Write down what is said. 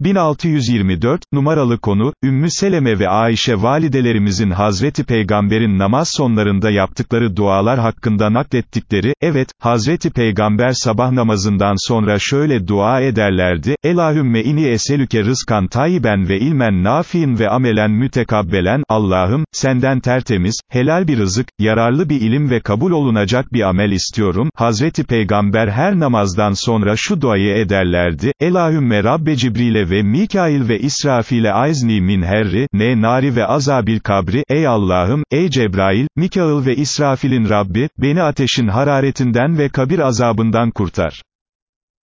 1624, numaralı konu, Ümmü Seleme ve Ayşe validelerimizin Hazreti Peygamber'in namaz sonlarında yaptıkları dualar hakkında naklettikleri, evet, Hazreti Peygamber sabah namazından sonra şöyle dua ederlerdi, Elahümme ini eselüke rızkan tayyiben ve ilmen nafiin ve amelen mütekabbelen, Allah'ım, senden tertemiz, helal bir rızık, yararlı bir ilim ve kabul olunacak bir amel istiyorum, Hazreti Peygamber her namazdan sonra şu duayı ederlerdi, Elahümme Rabbe Cibril'e ve Mikail ve İsrafil'e aizni min herri, ne nari ve azabil kabri, ey Allah'ım, ey Cebrail, Mikail ve İsrafil'in Rabbi, beni ateşin hararetinden ve kabir azabından kurtar.